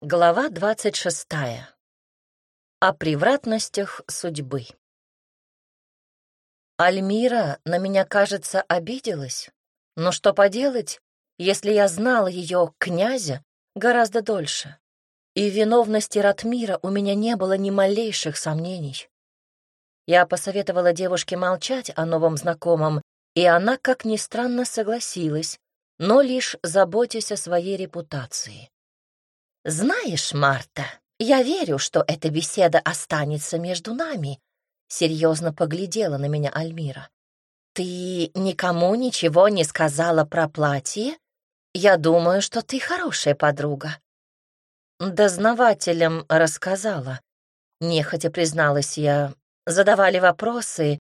Глава двадцать шестая. О превратностях судьбы. Альмира на меня, кажется, обиделась. Но что поделать, если я знала ее, князя, гораздо дольше. И виновности Ратмира у меня не было ни малейших сомнений. Я посоветовала девушке молчать о новом знакомом, и она, как ни странно, согласилась, но лишь заботясь о своей репутации. «Знаешь, Марта, я верю, что эта беседа останется между нами», — серьезно поглядела на меня Альмира. «Ты никому ничего не сказала про платье? Я думаю, что ты хорошая подруга». «Дознавателям рассказала», — нехотя призналась я. Задавали вопросы.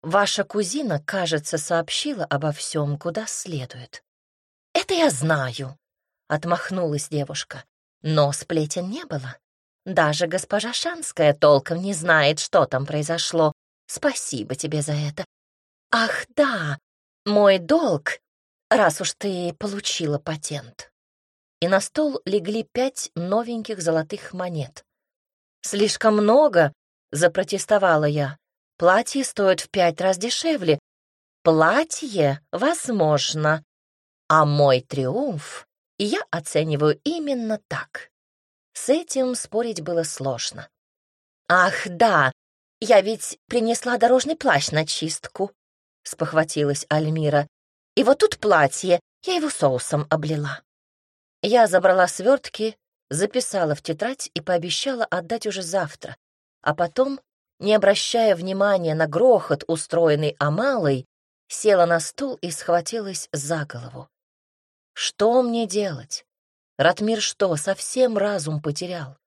Ваша кузина, кажется, сообщила обо всем, куда следует. «Это я знаю», — отмахнулась девушка. Но сплетен не было. Даже госпожа Шанская толком не знает, что там произошло. Спасибо тебе за это. Ах, да, мой долг, раз уж ты получила патент. И на стол легли пять новеньких золотых монет. Слишком много, запротестовала я. Платье стоит в пять раз дешевле. Платье, возможно. А мой триумф и я оцениваю именно так. С этим спорить было сложно. «Ах, да, я ведь принесла дорожный плащ на чистку», — спохватилась Альмира. «И вот тут платье, я его соусом облила». Я забрала свертки, записала в тетрадь и пообещала отдать уже завтра, а потом, не обращая внимания на грохот, устроенный Амалой, села на стул и схватилась за голову. Что мне делать? Ратмир что, совсем разум потерял?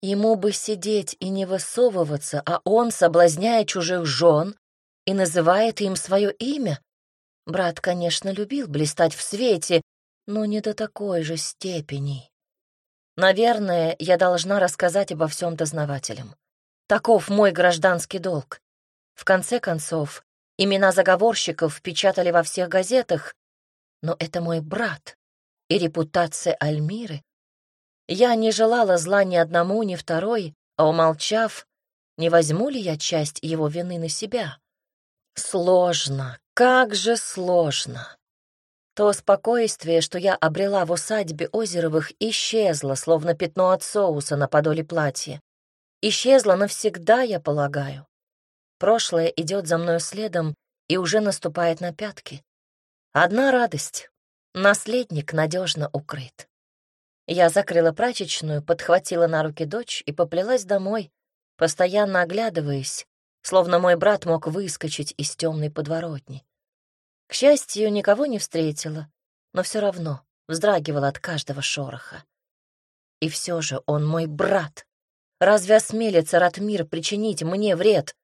Ему бы сидеть и не высовываться, а он, соблазняя чужих жен, и называет им свое имя. Брат, конечно, любил блистать в свете, но не до такой же степени. Наверное, я должна рассказать обо всем дознавателям. Таков мой гражданский долг. В конце концов, имена заговорщиков печатали во всех газетах, но это мой брат и репутация Альмиры. Я не желала зла ни одному, ни второй, а умолчав, не возьму ли я часть его вины на себя? Сложно, как же сложно. То спокойствие, что я обрела в усадьбе Озеровых, исчезло, словно пятно от соуса на подоле платья. Исчезло навсегда, я полагаю. Прошлое идет за мной следом и уже наступает на пятки. Одна радость Наследник надежно укрыт. Я закрыла прачечную, подхватила на руки дочь и поплелась домой, постоянно оглядываясь, словно мой брат мог выскочить из темной подворотни. К счастью, никого не встретила, но все равно вздрагивала от каждого шороха. И все же он мой брат. Разве осмелится Ратмир причинить мне вред?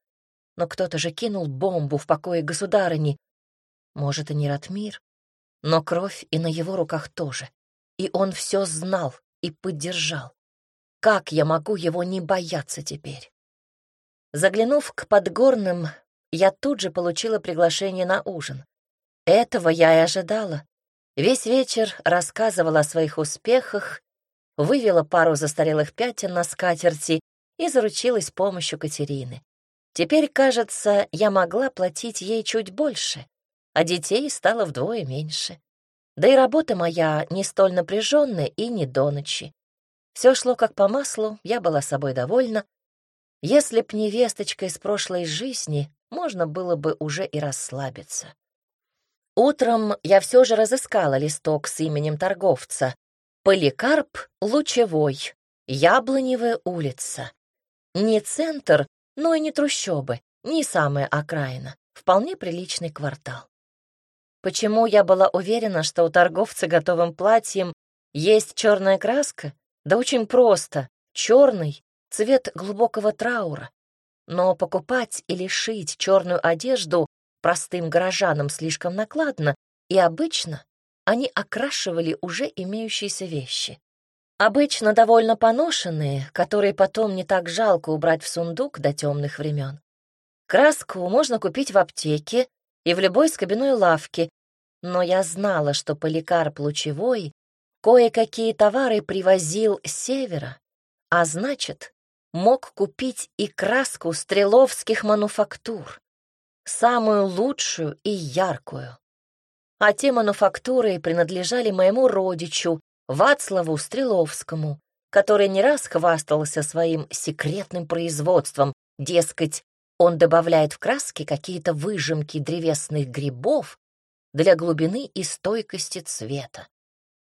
Но кто-то же кинул бомбу в покое государыни. Может, и не Ратмир, но кровь и на его руках тоже. И он все знал и поддержал. Как я могу его не бояться теперь? Заглянув к Подгорным, я тут же получила приглашение на ужин. Этого я и ожидала. Весь вечер рассказывала о своих успехах, вывела пару застарелых пятен на скатерти и заручилась помощью Катерины. Теперь, кажется, я могла платить ей чуть больше, а детей стало вдвое меньше. Да и работа моя не столь напряженная и не до ночи. Все шло как по маслу, я была собой довольна. Если б не весточка из прошлой жизни, можно было бы уже и расслабиться. Утром я все же разыскала листок с именем торговца. Поликарп Лучевой, Яблоневая улица. Не центр, но и не трущобы, не самая окраина. Вполне приличный квартал. Почему я была уверена, что у торговца готовым платьем есть черная краска? Да очень просто. Черный — цвет глубокого траура. Но покупать или шить черную одежду простым горожанам слишком накладно, и обычно они окрашивали уже имеющиеся вещи. Обычно довольно поношенные, которые потом не так жалко убрать в сундук до темных времен. Краску можно купить в аптеке и в любой скобяной лавке, но я знала, что поликарп лучевой Кое-какие товары привозил с севера, а значит, мог купить и краску стреловских мануфактур, самую лучшую и яркую. А те мануфактуры принадлежали моему родичу, Вацлаву Стреловскому, который не раз хвастался своим секретным производством, дескать, он добавляет в краски какие-то выжимки древесных грибов для глубины и стойкости цвета.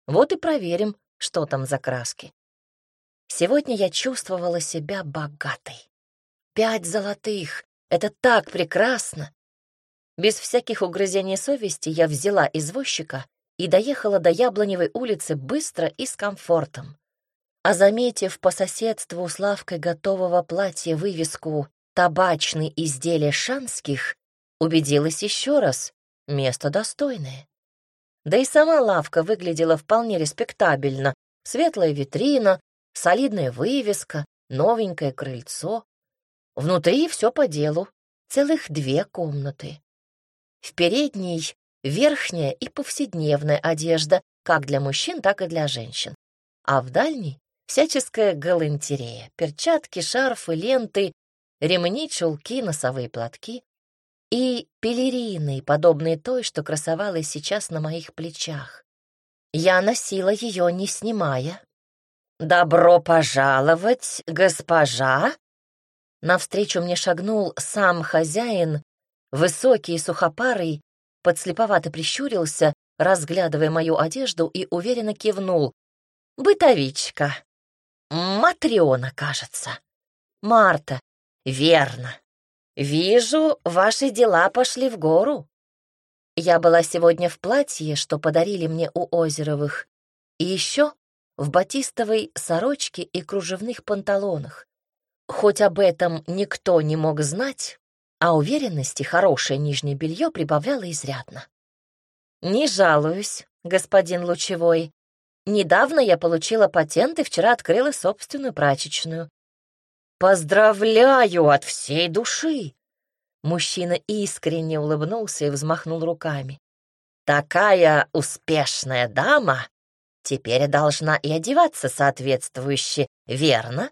Вот и проверим, что там за краски. Сегодня я чувствовала себя богатой. Пять золотых — это так прекрасно! Без всяких угрызений совести я взяла извозчика и доехала до Яблоневой улицы быстро и с комфортом. А заметив по соседству с лавкой готового платья вывеску «Табачные изделия шанских», убедилась еще раз — место достойное. Да и сама лавка выглядела вполне респектабельно. Светлая витрина, солидная вывеска, новенькое крыльцо. Внутри все по делу, целых две комнаты. В передней верхняя и повседневная одежда, как для мужчин, так и для женщин. А в дальней — всяческая галантерея, перчатки, шарфы, ленты, ремни, чулки, носовые платки и пелерины, подобные той, что красовалась сейчас на моих плечах. Я носила ее, не снимая. «Добро пожаловать, госпожа!» Навстречу мне шагнул сам хозяин, высокий и сухопарый, подслеповато прищурился, разглядывая мою одежду, и уверенно кивнул. «Бытовичка. Матриона, кажется. Марта. Верно. Вижу, ваши дела пошли в гору. Я была сегодня в платье, что подарили мне у Озеровых, и еще в батистовой сорочке и кружевных панталонах. Хоть об этом никто не мог знать, а уверенности хорошее нижнее белье прибавляло изрядно. «Не жалуюсь, господин Лучевой. Недавно я получила патент и вчера открыла собственную прачечную. «Поздравляю от всей души!» Мужчина искренне улыбнулся и взмахнул руками. «Такая успешная дама теперь должна и одеваться соответствующе, верно?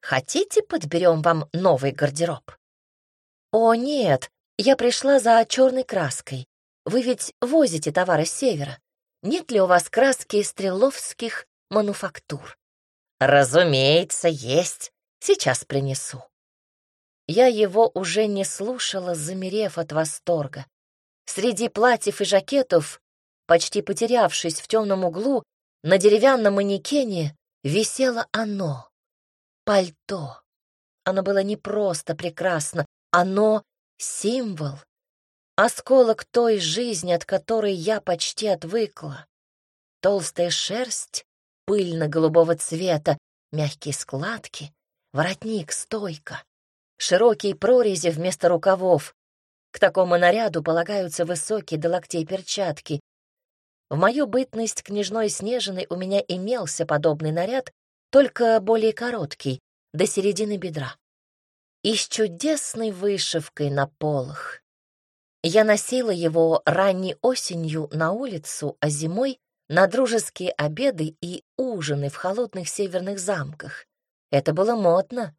Хотите, подберем вам новый гардероб?» «О, нет, я пришла за черной краской. Вы ведь возите товары с севера. Нет ли у вас краски стреловских мануфактур?» «Разумеется, есть. Сейчас принесу». Я его уже не слушала, замерев от восторга. Среди платьев и жакетов, почти потерявшись в темном углу, на деревянном манекене висело оно — пальто. Оно было не просто прекрасно, оно — символ, осколок той жизни, от которой я почти отвыкла. Толстая шерсть, пыльно-голубого цвета, мягкие складки, воротник, стойка, широкие прорези вместо рукавов. К такому наряду полагаются высокие до локтей перчатки. В мою бытность княжной Снежиной у меня имелся подобный наряд, только более короткий, до середины бедра. И с чудесной вышивкой на полах. Я носила его ранней осенью на улицу, а зимой — на дружеские обеды и ужины в холодных северных замках. Это было модно.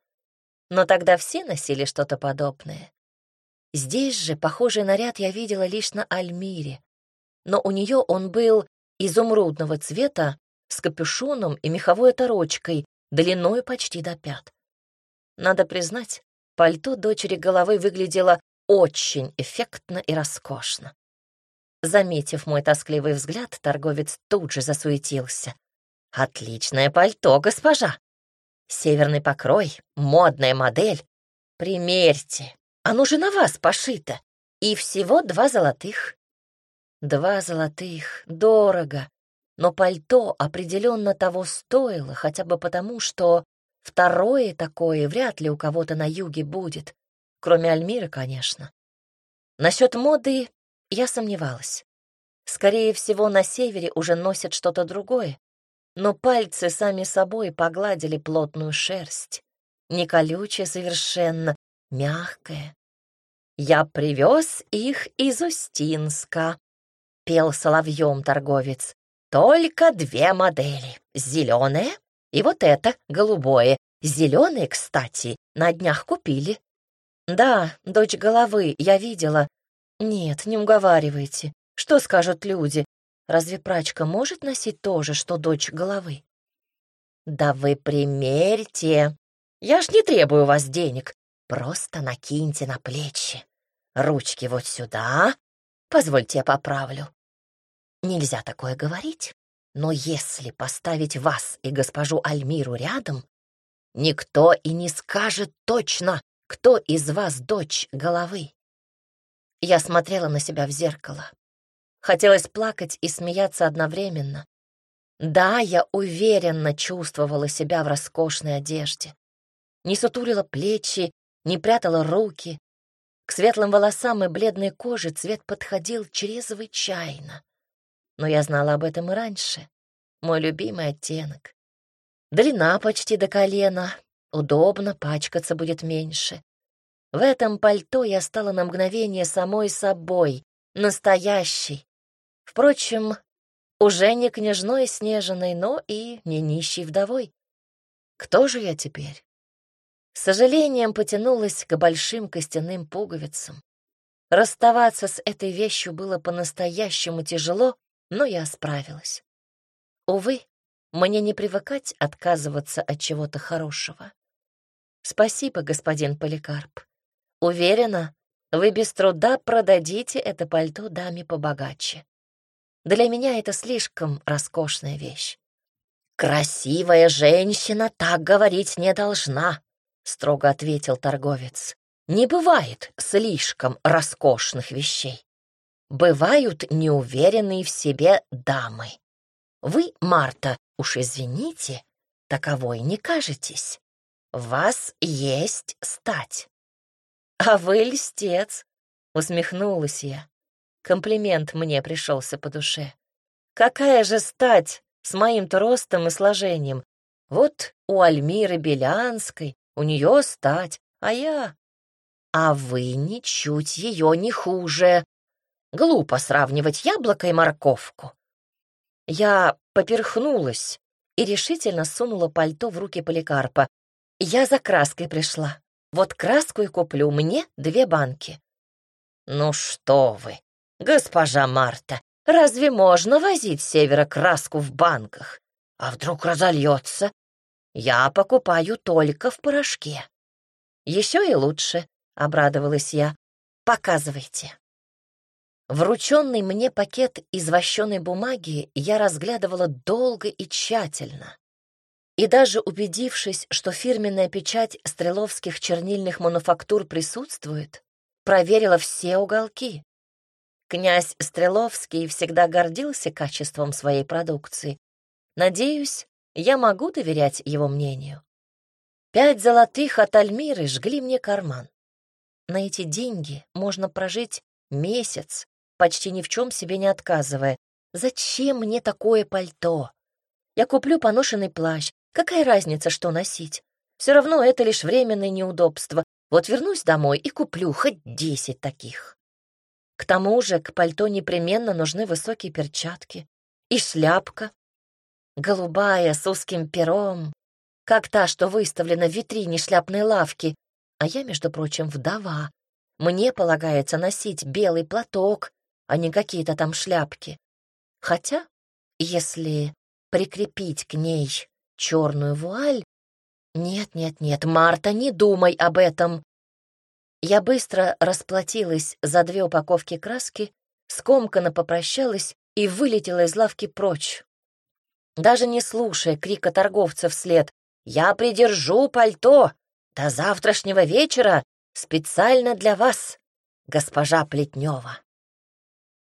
Но тогда все носили что-то подобное. Здесь же похожий наряд я видела лишь на Альмире, но у нее он был изумрудного цвета с капюшоном и меховой оторочкой, длиной почти до пят. Надо признать, пальто дочери головы выглядело очень эффектно и роскошно. Заметив мой тоскливый взгляд, торговец тут же засуетился. «Отличное пальто, госпожа! Северный покрой, модная модель. Примерьте, оно же на вас пошито. И всего два золотых. Два золотых, дорого. Но пальто определенно того стоило, хотя бы потому, что второе такое вряд ли у кого-то на юге будет, кроме Альмиры, конечно. Насчет моды я сомневалась. Скорее всего, на севере уже носят что-то другое, но пальцы сами собой погладили плотную шерсть. Не колючая совершенно, мягкая. «Я привез их из Устинска», — пел соловьем торговец. Только две модели. Зеленое и вот это, голубое. Зеленое, кстати, на днях купили. Да, дочь головы, я видела. Нет, не уговаривайте. Что скажут люди? Разве прачка может носить то же, что дочь головы? Да вы примерьте. Я ж не требую у вас денег. Просто накиньте на плечи. Ручки вот сюда. Позвольте я поправлю. Нельзя такое говорить, но если поставить вас и госпожу Альмиру рядом, никто и не скажет точно, кто из вас дочь головы. Я смотрела на себя в зеркало. Хотелось плакать и смеяться одновременно. Да, я уверенно чувствовала себя в роскошной одежде. Не сутулила плечи, не прятала руки. К светлым волосам и бледной коже цвет подходил чрезвычайно. Но я знала об этом и раньше. Мой любимый оттенок. Длина почти до колена. Удобно, пачкаться будет меньше. В этом пальто я стала на мгновение самой собой, настоящей. Впрочем, уже не княжной снежиной, но и не нищей вдовой. Кто же я теперь? С сожалением потянулась к большим костяным пуговицам. Расставаться с этой вещью было по-настоящему тяжело, но я справилась. Увы, мне не привыкать отказываться от чего-то хорошего. Спасибо, господин Поликарп. Уверена, вы без труда продадите это пальто даме побогаче. Для меня это слишком роскошная вещь. «Красивая женщина так говорить не должна», — строго ответил торговец. «Не бывает слишком роскошных вещей. Бывают неуверенные в себе дамы. Вы, Марта, уж извините, таковой не кажетесь. вас есть стать». «А вы льстец», — усмехнулась я. Комплимент мне пришелся по душе. Какая же стать с моим-то ростом и сложением? Вот у Альмиры Белянской, у нее стать, а я... А вы ничуть ее не хуже. Глупо сравнивать яблоко и морковку. Я поперхнулась и решительно сунула пальто в руки Поликарпа. Я за краской пришла. Вот краску и куплю мне две банки. Ну что вы, «Госпожа Марта, разве можно возить севера краску в банках? А вдруг разольется? Я покупаю только в порошке». «Еще и лучше», — обрадовалась я. «Показывайте». Врученный мне пакет из вощеной бумаги я разглядывала долго и тщательно. И даже убедившись, что фирменная печать стреловских чернильных мануфактур присутствует, проверила все уголки. Князь Стреловский всегда гордился качеством своей продукции. Надеюсь, я могу доверять его мнению. Пять золотых от Альмиры жгли мне карман. На эти деньги можно прожить месяц, почти ни в чем себе не отказывая. Зачем мне такое пальто? Я куплю поношенный плащ. Какая разница, что носить? Все равно это лишь временное неудобство. Вот вернусь домой и куплю хоть десять таких. Тому же к пальто непременно нужны высокие перчатки и шляпка, голубая с узким пером, как та, что выставлена в витрине шляпной лавки, а я, между прочим, вдова. Мне полагается носить белый платок, а не какие-то там шляпки. Хотя, если прикрепить к ней черную вуаль... Нет, нет, нет, Марта, не думай об этом. Я быстро расплатилась за две упаковки краски, скомканно попрощалась и вылетела из лавки прочь. Даже не слушая крика торговца вслед «Я придержу пальто! До завтрашнего вечера! Специально для вас, госпожа Плетнева!»